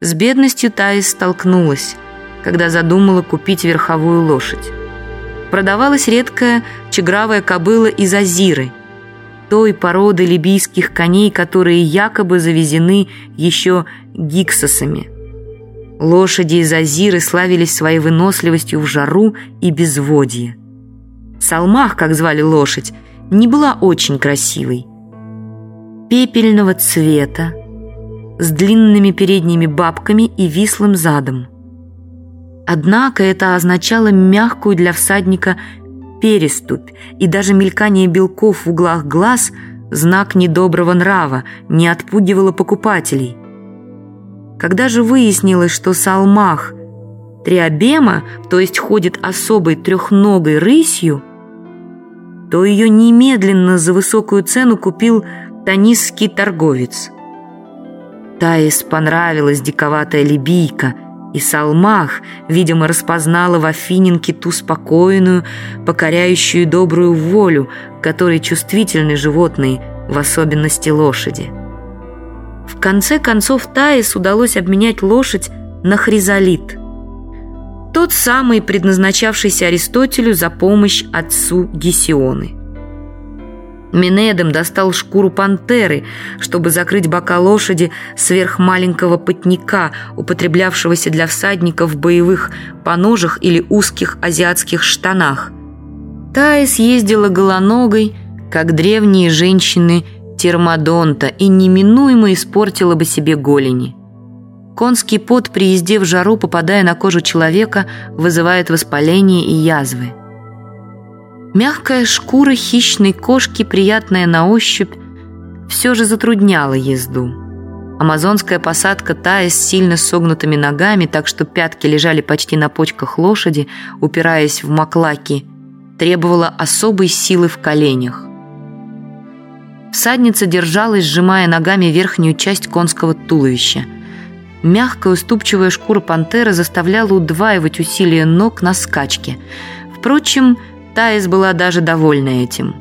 С бедностью Таис столкнулась, когда задумала купить верховую лошадь. Продавалась редкая чегравая кобыла из Азиры, той породы либийских коней, которые якобы завезены еще гиксосами. Лошади из Азиры славились своей выносливостью в жару и безводье. Салмах, как звали лошадь, не была очень красивой. Пепельного цвета, с длинными передними бабками и вислым задом. Однако это означало мягкую для всадника переступь, и даже мелькание белков в углах глаз – знак недоброго нрава, не отпугивало покупателей. Когда же выяснилось, что Салмах – триабема, то есть ходит особой трехногой рысью, то ее немедленно за высокую цену купил танисский торговец – Таис понравилась диковатая либийка, и Салмах, видимо, распознала в Афининке ту спокойную, покоряющую добрую волю, которой чувствительны животные, в особенности лошади. В конце концов Таис удалось обменять лошадь на хризолит. Тот самый, предназначавшийся Аристотелю за помощь отцу Гесионы. Минедом достал шкуру пантеры, чтобы закрыть бока лошади сверх маленького потника, употреблявшегося для всадников в боевых поножах или узких азиатских штанах. Таис ездила голоногой, как древние женщины термодонта, и неминуемо испортила бы себе голени. Конский пот при езде в жару, попадая на кожу человека, вызывает воспаление и язвы. Мягкая шкура хищной кошки, приятная на ощупь, все же затрудняла езду. Амазонская посадка тая с сильно согнутыми ногами, так что пятки лежали почти на почках лошади, упираясь в маклаки, требовала особой силы в коленях. Всадница держалась, сжимая ногами верхнюю часть конского туловища. Мягкая уступчивая шкура пантеры заставляла удваивать усилия ног на скачке. Впрочем, Таис была даже довольна этим.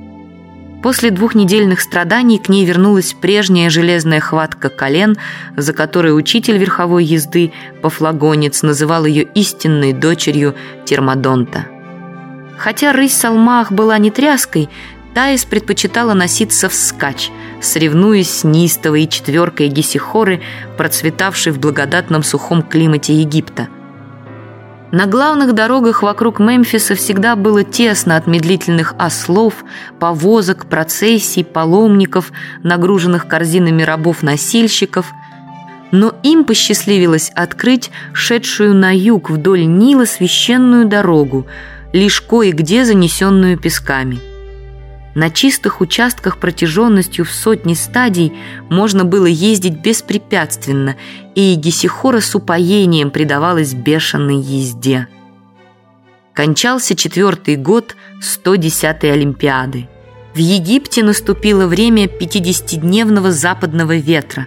После двухнедельных страданий к ней вернулась прежняя железная хватка колен, за которой учитель верховой езды, Пафлагонец, называл ее истинной дочерью Термодонта. Хотя рысь Салмах была не тряской, Таис предпочитала носиться вскачь, соревнуясь с неистовой четверкой Гесихоры, процветавшей в благодатном сухом климате Египта – на главных дорогах вокруг Мемфиса всегда было тесно от медлительных ослов, повозок, процессий, паломников, нагруженных корзинами рабов-носильщиков. Но им посчастливилось открыть шедшую на юг вдоль Нила священную дорогу, лишь кое-где занесенную песками. На чистых участках протяженностью в сотни стадий можно было ездить беспрепятственно, и Гесихора с упоением предавалась бешеной езде. Кончался четвертый год 110-й Олимпиады. В Египте наступило время 50-дневного западного ветра,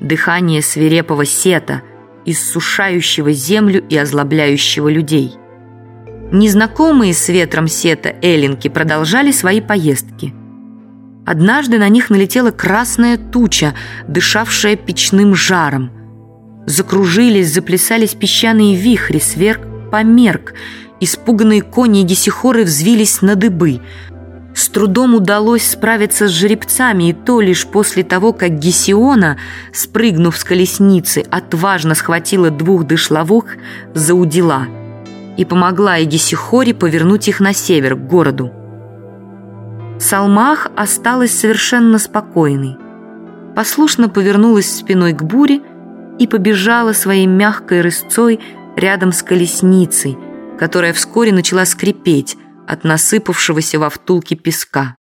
дыхание свирепого сета, иссушающего землю и озлобляющего людей – Незнакомые с ветром сета эллинки продолжали свои поездки. Однажды на них налетела красная туча, дышавшая печным жаром. Закружились, заплясались песчаные вихри, сверг померк. Испуганные кони и гесихоры взвились на дыбы. С трудом удалось справиться с жеребцами, и то лишь после того, как Гесиона, спрыгнув с колесницы, отважно схватила двух дышловых за удила – и помогла Эгисихоре повернуть их на север, к городу. Салмах осталась совершенно спокойной. Послушно повернулась спиной к буре и побежала своей мягкой рысцой рядом с колесницей, которая вскоре начала скрипеть от насыпавшегося во втулке песка.